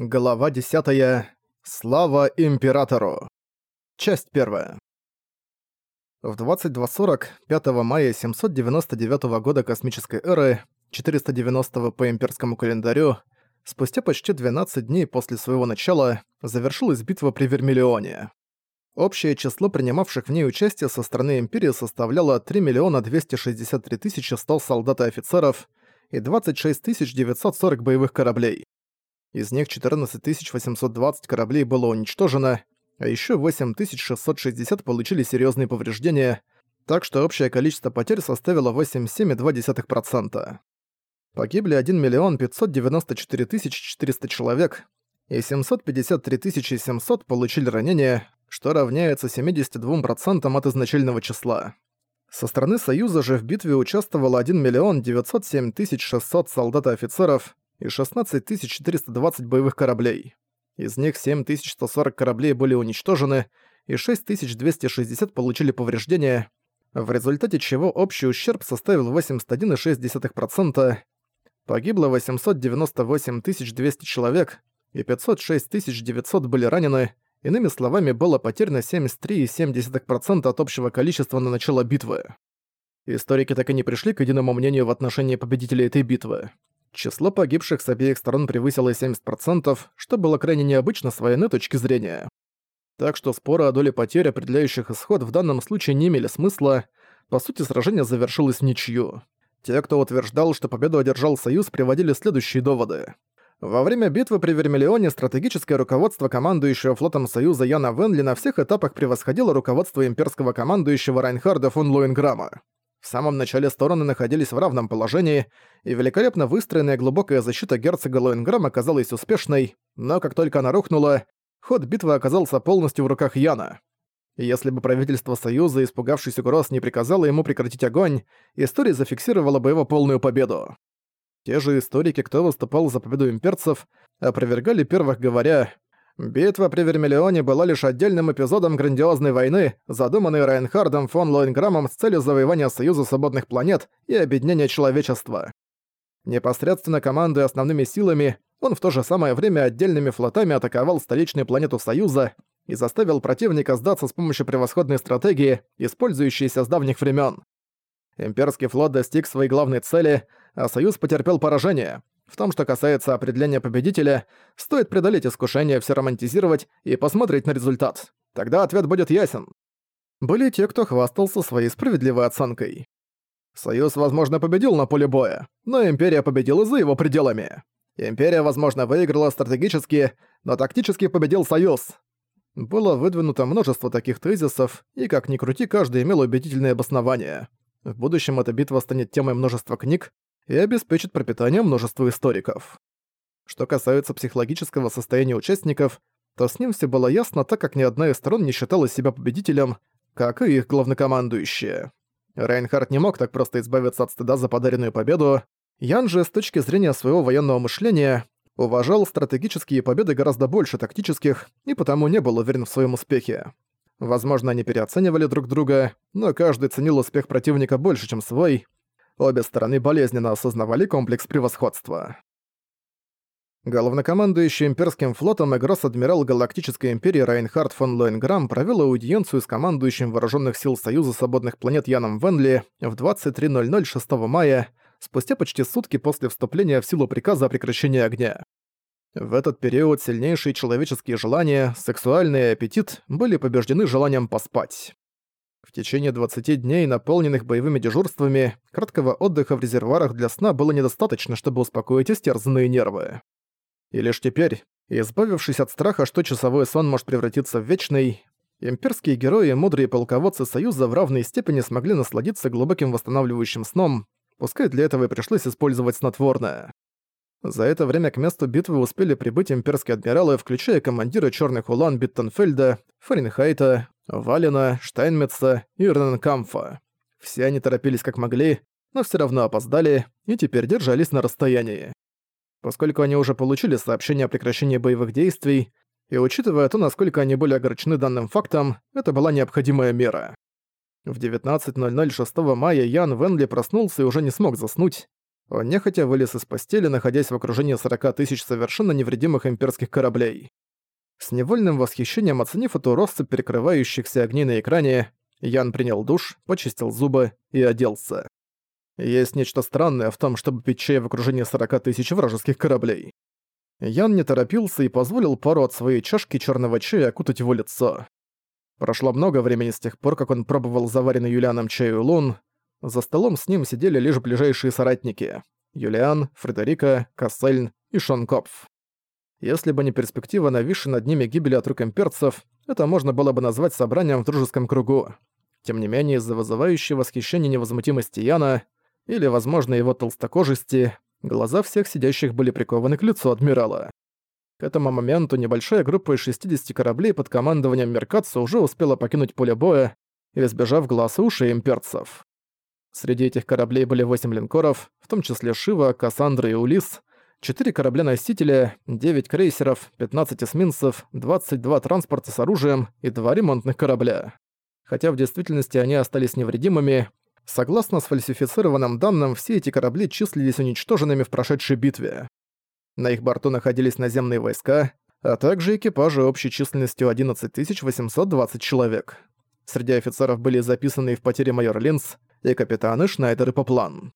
Глава 10. Слава Императору. Часть 1. В 22.40 5 мая 799 года космической эры, 490 по имперскому календарю, спустя почти 12 дней после своего начала, завершилась битва при Вермиллионе. Общее число принимавших в ней участие со стороны Империи составляло 3 миллиона 263 100 солдат и офицеров и 26 940 боевых кораблей. Из них 14 820 кораблей было уничтожено, а еще 8660 получили серьезные повреждения, так что общее количество потерь составило 87,2%. Погибли 1 миллион 594 400 человек, и 753 700 получили ранения, что равняется 72% от изначального числа. Со стороны Союза же в битве участвовало 1 миллион 907 600 солдат и офицеров, и 16 420 боевых кораблей. Из них 7140 кораблей были уничтожены, и 6260 получили повреждения, в результате чего общий ущерб составил 81,6%, погибло 898 200 человек, и 506 900 были ранены, иными словами, было потеряно 73,7% от общего количества на начало битвы. Историки так и не пришли к единому мнению в отношении победителей этой битвы. Число погибших с обеих сторон превысило 70%, что было крайне необычно с военной точки зрения. Так что споры о доле потерь, определяющих исход, в данном случае не имели смысла. По сути, сражение завершилось ничью. Те, кто утверждал, что победу одержал Союз, приводили следующие доводы. Во время битвы при Вермиллионе стратегическое руководство командующего флотом Союза Яна Венли на всех этапах превосходило руководство имперского командующего Райнхарда фон Лоенграма. В самом начале стороны находились в равном положении, и великолепно выстроенная глубокая защита герцога Лоенграма оказалась успешной, но как только она рухнула, ход битвы оказался полностью в руках Яна. Если бы правительство Союза, испугавшись угроз, не приказало ему прекратить огонь, история зафиксировала бы его полную победу. Те же историки, кто выступал за победу имперцев, опровергали первых, говоря Битва при Вермиллионе была лишь отдельным эпизодом грандиозной войны, задуманной Райнхардом фон Лоинграммом с целью завоевания Союза свободных планет и объединения человечества. Непосредственно командуя основными силами, он в то же самое время отдельными флотами атаковал столичную планету Союза и заставил противника сдаться с помощью превосходной стратегии, использующейся с давних времен. Имперский флот достиг своей главной цели, а Союз потерпел поражение, в том, что касается определения победителя, стоит преодолеть искушение все романтизировать и посмотреть на результат. Тогда ответ будет ясен. Были те, кто хвастался своей справедливой оценкой. Союз, возможно, победил на поле боя, но Империя победила за его пределами. Империя, возможно, выиграла стратегически, но тактически победил Союз. Было выдвинуто множество таких тезисов, и как ни крути, каждый имел убедительное обоснование. В будущем эта битва станет темой множества книг, и обеспечит пропитание множеству историков. Что касается психологического состояния участников, то с ним все было ясно, так как ни одна из сторон не считала себя победителем, как и их главнокомандующие. Рейнхард не мог так просто избавиться от стыда за подаренную победу, Ян же с точки зрения своего военного мышления уважал стратегические победы гораздо больше тактических и потому не был уверен в своем успехе. Возможно, они переоценивали друг друга, но каждый ценил успех противника больше, чем свой, Обе стороны болезненно осознавали комплекс превосходства. Главнокомандующий имперским флотом и гросс-адмирал Галактической империи Райнхард фон Лоенграм провел аудиенцию с командующим Вооруженных сил Союза Свободных планет Яном Венли в 23.00 6 мая, спустя почти сутки после вступления в силу приказа о прекращении огня. В этот период сильнейшие человеческие желания, сексуальный аппетит были побеждены желанием поспать. В течение 20 дней, наполненных боевыми дежурствами, краткого отдыха в резервуарах для сна было недостаточно, чтобы успокоить истерзанные нервы. И лишь теперь, избавившись от страха, что часовой сон может превратиться в вечный, имперские герои и мудрые полководцы Союза в равной степени смогли насладиться глубоким восстанавливающим сном, пускай для этого и пришлось использовать снотворное. За это время к месту битвы успели прибыть имперские адмиралы, включая командира Черных Улан Биттенфельда, Фаренхайта, Валина, Штайнметца и Рененкамфа. Все они торопились как могли, но все равно опоздали и теперь держались на расстоянии. Поскольку они уже получили сообщение о прекращении боевых действий, и учитывая то, насколько они были огорчены данным фактом, это была необходимая мера. В 19.00 6 мая Ян Венли проснулся и уже не смог заснуть. Он нехотя вылез из постели, находясь в окружении 40 тысяч совершенно невредимых имперских кораблей. С невольным восхищением оценив эту россыпь перекрывающихся огней на экране, Ян принял душ, почистил зубы и оделся. Есть нечто странное в том, чтобы пить чай в окружении 40 тысяч вражеских кораблей. Ян не торопился и позволил пару от своей чашки черного чая окутать его лицо. Прошло много времени с тех пор, как он пробовал заваренный Юлианом чай Лун. За столом с ним сидели лишь ближайшие соратники — Юлиан, Фредерика, Кассельн и Шонкопф. Если бы не перспектива нависшей над ними гибели от рук имперцев, это можно было бы назвать собранием в дружеском кругу. Тем не менее, из-за вызывающей восхищения невозмутимости Яна, или, возможно, его толстокожести, глаза всех сидящих были прикованы к лицу адмирала. К этому моменту небольшая группа из 60 кораблей под командованием Меркатца уже успела покинуть поле боя, избежав глаз и ушей имперцев. Среди этих кораблей были 8 линкоров, в том числе Шива, Кассандра и Улис, 4 корабля-носителя, 9 крейсеров, 15 эсминцев, 22 транспорта с оружием и 2 ремонтных корабля. Хотя в действительности они остались невредимыми, согласно сфальсифицированным данным, все эти корабли числились уничтоженными в прошедшей битве. На их борту находились наземные войска, а также экипажи общей численностью 11 820 человек. Среди офицеров были записаны в потере майор Линц, и капитаны Шнайдер и Поплан.